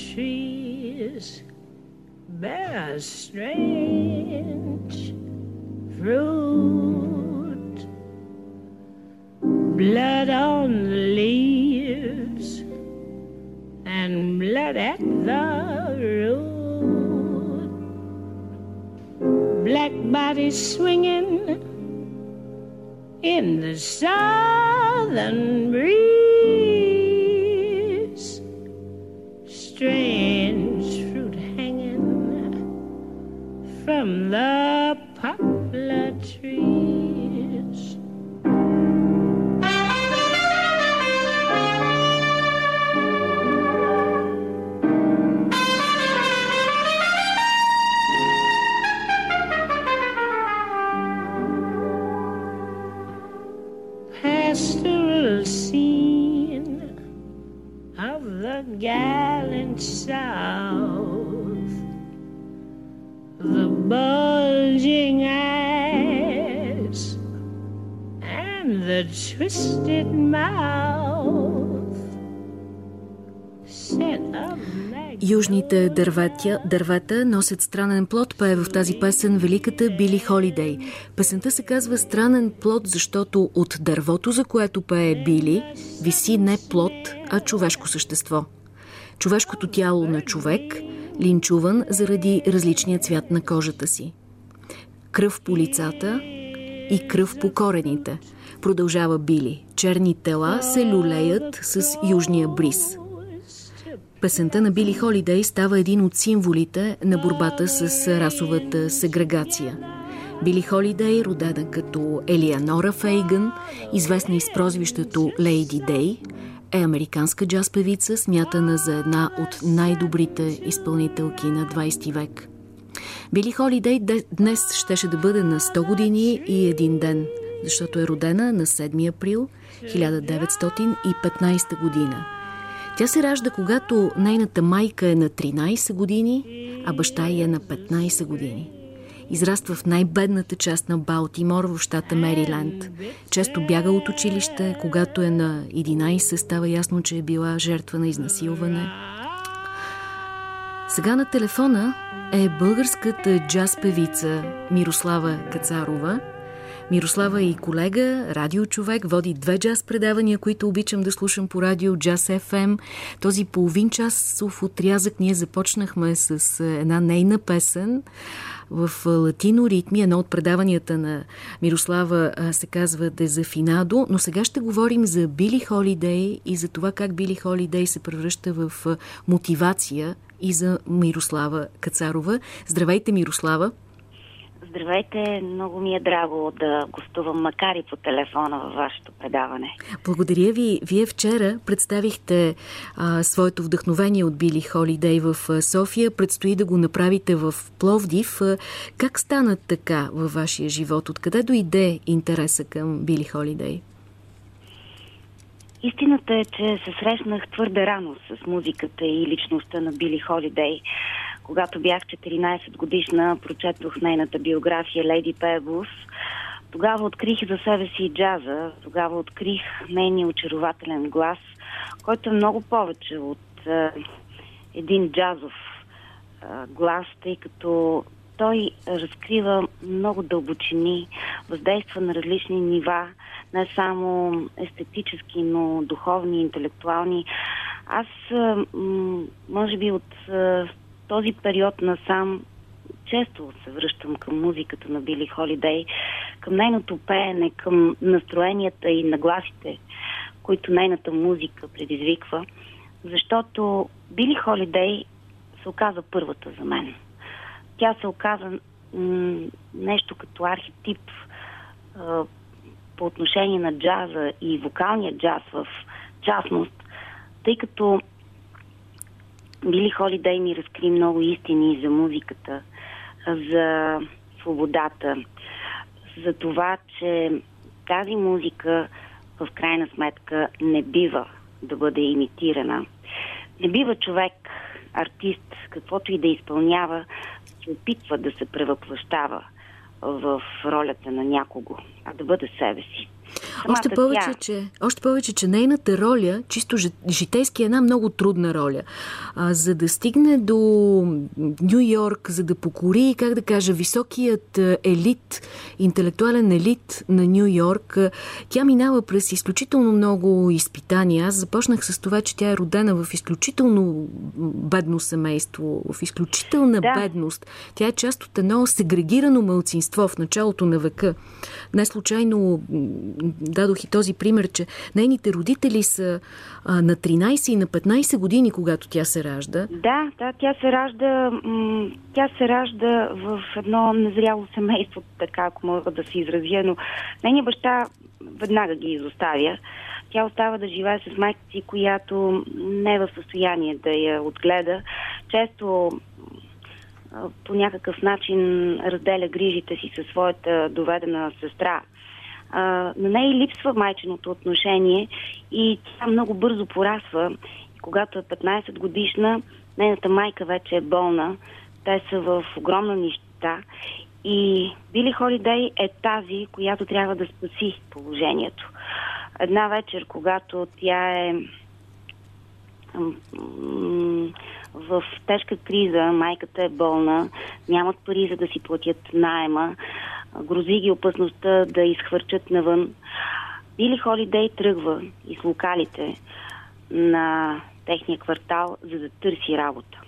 trees bear strange fruit. Blood on the leaves and blood at the root. Black bodies swinging in the southern breeze. Strange fruit hanging from the poplar trees. Gallant South, the bulging eyes and the twisted mouth, Южните дърветя, дървета носят странен плод, пее в тази песен великата Били Холидей. Песента се казва странен плод, защото от дървото, за което пее Били, виси не плод, а човешко същество. Човешкото тяло на човек, линчуван заради различния цвят на кожата си. Кръв по лицата и кръв по корените. Продължава Били. Черни тела се люлеят с южния бриз. Песента на Били Холидей става един от символите на борбата с расовата сегрегация. Били Холидей, родена като Елианора Фейгън, известна из прозвището Лейди Дей, е американска джаз певица, смятана за една от най-добрите изпълнителки на 20 век. Били Холидей днес щеше да бъде на 100 години и един ден, защото е родена на 7 април 1915 година. Тя се ражда, когато нейната майка е на 13 години, а баща й е на 15 години. Израства в най-бедната част на Балтимор в щата Мериленд. Често бяга от училище, когато е на 11 става ясно, че е била жертва на изнасилване. Сега на телефона е българската джаз певица Мирослава Кацарова – Мирослава е и колега, радиочовек, води две джаз предавания, които обичам да слушам по радио Jazz FM. Този половин часов отрязък ние започнахме с една нейна песен в латино ритми. Едно от предаванията на Мирослава се казва Дезафинадо, но сега ще говорим за Били Холидей и за това как Били Холидей се превръща в мотивация и за Мирослава Кацарова. Здравейте, Мирослава! Здравейте, много ми е драго да гостувам, макар и по телефона във вашето предаване. Благодаря ви. Вие вчера представихте а, своето вдъхновение от Били Холидей в София. Предстои да го направите в Пловдив. Как стана така във вашия живот? Откъде дойде интереса към Били Холидей? Истината е, че се срещнах твърде рано с музиката и личността на Били Холидей. Когато бях 14 годишна, прочетох нейната биография Леди Пебус. Тогава открих за себе си джаза, тогава открих нейния очарователен глас, който е много повече от е, един джазов е, глас, тъй като той разкрива много дълбочини, въздейства на различни нива, не само естетически, но духовни, интелектуални. Аз, може би от този период насам често се връщам към музиката на Били Холидей, към нейното пеене, към настроенията и нагласите, които нейната музика предизвиква, защото Били Холидей се оказа първата за мен. Тя се оказа м- нещо като архетип а, по отношение на джаза и вокалния джаз в частност, тъй като Били Холидей ми разкри много истини за музиката, за свободата, за това, че тази музика в крайна сметка не бива да бъде имитирана. Не бива човек, артист, каквото и да изпълнява, се опитва да се превъплащава в ролята на някого, а да бъде себе си. Още повече, тя... че, още повече, че нейната роля, чисто житейски е една много трудна роля. А, за да стигне до Нью Йорк, за да покори, как да кажа, високият елит, интелектуален елит на Нью Йорк, тя минава през изключително много изпитания. Аз започнах с това, че тя е родена в изключително бедно семейство, в изключителна да. бедност. Тя е част от едно сегрегирано мълцинство в началото на века. Не случайно дадох и този пример, че нейните родители са а, на 13 и на 15 години, когато тя се ражда. Да, да, тя се ражда, тя се ражда в едно незряло семейство, така ако мога да се изразя, но нейният баща веднага ги изоставя. Тя остава да живее с майка си, която не е в състояние да я отгледа. Често по някакъв начин разделя грижите си със своята доведена сестра. А, на нея липсва майченото отношение и тя много бързо порасва. И когато е 15 годишна, нейната майка вече е болна. Те са в огромна нищета. И Били Холидей е тази, която трябва да спаси положението. Една вечер, когато тя е в тежка криза, майката е болна, нямат пари за да си платят найема, грози ги опасността да изхвърчат навън. Били Холидей тръгва и с локалите на техния квартал, за да търси работа.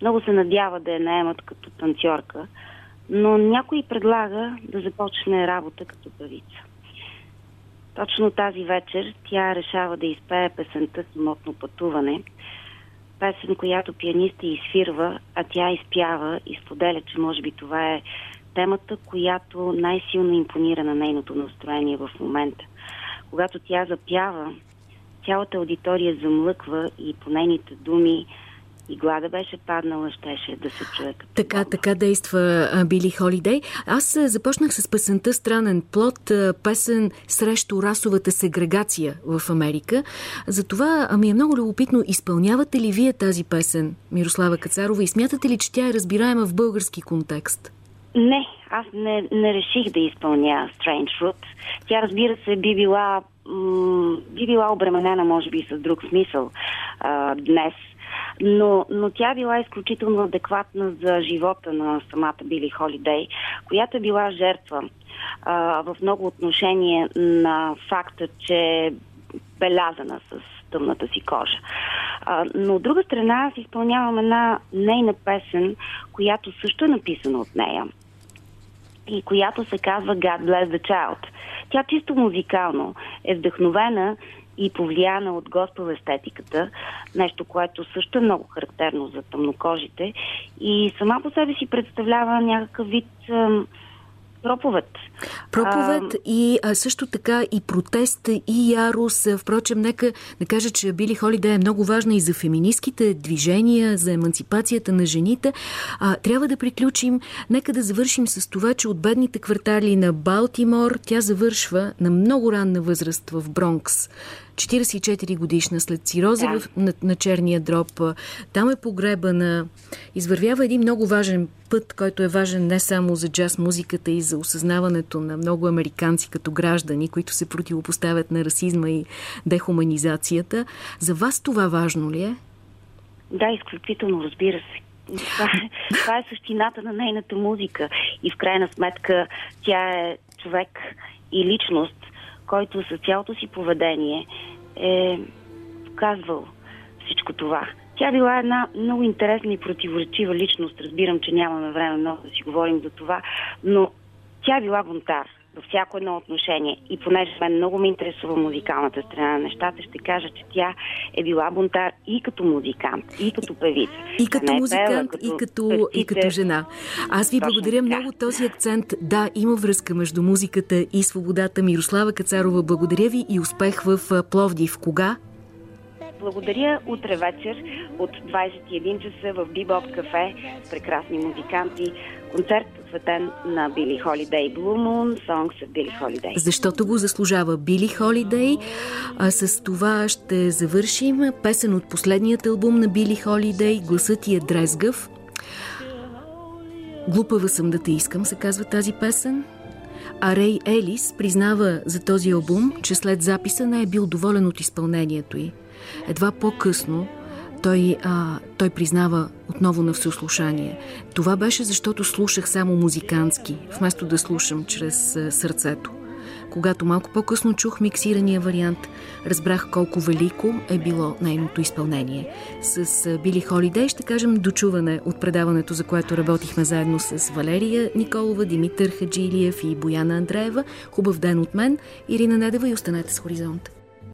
Много се надява да я наемат като танцорка, но някой предлага да започне работа като певица. Точно тази вечер тя решава да изпее песента «Самотно пътуване», песен, която пианиста изфирва, а тя изпява и споделя, че може би това е темата, която най-силно импонира на нейното настроение в момента. Когато тя запява, цялата аудитория замлъква и по нейните думи и глада беше паднала, щеше да се чуе като Така, бомба. така действа Били Холидей. Аз започнах с песента Странен плод, песен срещу расовата сегрегация в Америка. Затова ми е много любопитно, изпълнявате ли вие тази песен, Мирослава Кацарова, и смятате ли, че тя е разбираема в български контекст? Не, аз не, не реших да изпълня Strange Root. Тя, разбира се, би била, би била обременена, може би, с друг смисъл а, днес – но, но тя била изключително адекватна за живота на самата Били Холидей, която е била жертва а, в много отношение на факта, че е белязана с тъмната си кожа. А, но от друга страна аз изпълнявам една нейна песен, която също е написана от нея и която се казва God Bless the Child. Тя чисто музикално е вдъхновена и повлияна от госпел естетиката, нещо, което също е много характерно за тъмнокожите и сама по себе си представлява някакъв вид проповед. Проповед а, и а, също така и протест и ярост. Впрочем, нека да кажа, че Били Холидей е много важна и за феминистските движения, за емансипацията на жените. А, трябва да приключим. Нека да завършим с това, че от бедните квартали на Балтимор тя завършва на много ранна възраст в Бронкс. 44 годишна след цироза да. в, на, на черния дроб. Там е погребана. Извървява един много важен път, който е важен не само за джаз музиката и за осъзнаването на много американци като граждани, които се противопоставят на расизма и дехуманизацията. За вас това важно ли е? Да, изключително, разбира се. Това е, това е същината на нейната музика. И в крайна сметка тя е човек и личност, който с цялото си поведение е казвал всичко това. Тя била една много интересна и противоречива личност. Разбирам, че нямаме време много да си говорим за това, но тя била бунтар във всяко едно отношение. И понеже мен много ме интересува музикалната страна на нещата, ще кажа, че тя е била бунтар и като музикант, и като певица. И като е музикант, пела, като и, като, и като жена. Аз ви Точно благодаря така. много този акцент. Да, има връзка между музиката и свободата. Мирослава Кацарова, благодаря ви и успех в Пловдив. Кога? Благодаря. Утре вечер от 21 часа в Бибоп кафе прекрасни музиканти. Концерт посветен на Били Холидей. Blue Moon Songs of Били Холидей. Защото го заслужава Били Холидей. А с това ще завършим песен от последният албум на Били Холидей. Гласът ти е дрезгъв. Глупава съм да те искам, се казва тази песен. А Рей Елис признава за този албум, че след записа не е бил доволен от изпълнението й. Едва по-късно той, а, той признава отново на всеослушание. Това беше защото слушах само музикантски, вместо да слушам чрез а, сърцето. Когато малко по-късно чух миксирания вариант, разбрах колко велико е било нейното изпълнение. С Били Холидей ще кажем дочуване от предаването, за което работихме заедно с Валерия Николова, Димитър Хаджилиев и Бояна Андреева. Хубав ден от мен, Ирина Недева и останете с Хоризонт.